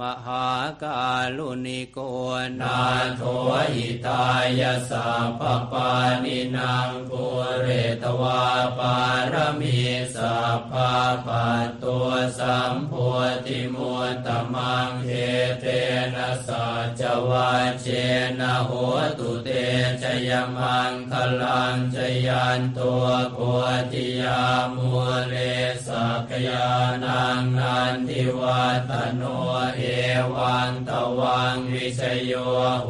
มหากาลุนิโกนานโทอิตายสัพพปานินางปุเรตวาปารมีสัพพะปัตตัวสัมโพธิมุตตมังเฮเต สัจวัชเชนะโหตุเตชยมังคลังชยันตัวโพธิยามุเลสักยานังนันทิวัตโนเอวังตวังวิชโยโห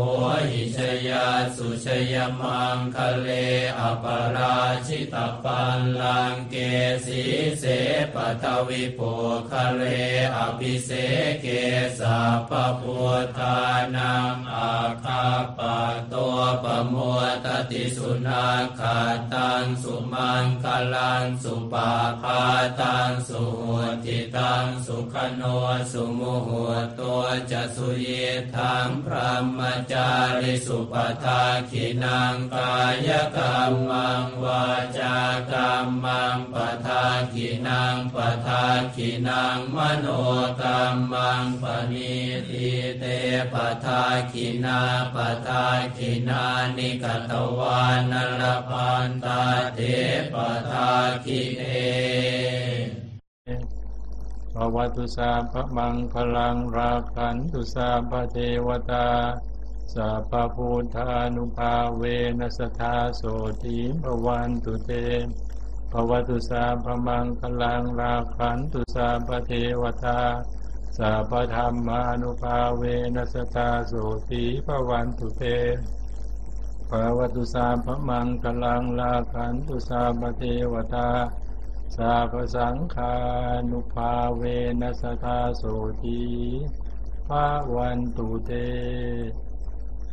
หิชยาสุชยมังคะเลอปราชิตปันลังเกสีเสปทวิโปคะเลอภิเสเกสัพพพุทธานังอาคาปะตัวป โมตติสุนาคาตังสุมังคลังสุปาพาตังสุหุติตังสุขโนสุมุหุตัวจะสุเยทังพระมจาริสุปทาขินังกายกรรมังวาจากรรมังปทาขินังปทาขินังมโนกรรมังปณิทิเตปทาขินาปทาขินานนิกตวานลปันตาเทปทาขิเนภวตุสาพมังคลังราคันตุสาพเทวตาสัพพุทธานุภาเวนัสธาโสติภวันตุเตภวตุสาพมังคลังราคันตุสาพเทวตาสัพพธรรมานุภาเวนัสธาโสติภวันตุเต ภาวตุสาพมังคลังลาขันตุสาปเทวตา สาพสังฆานุภาเวนัสตาโสตีภาวันตุเต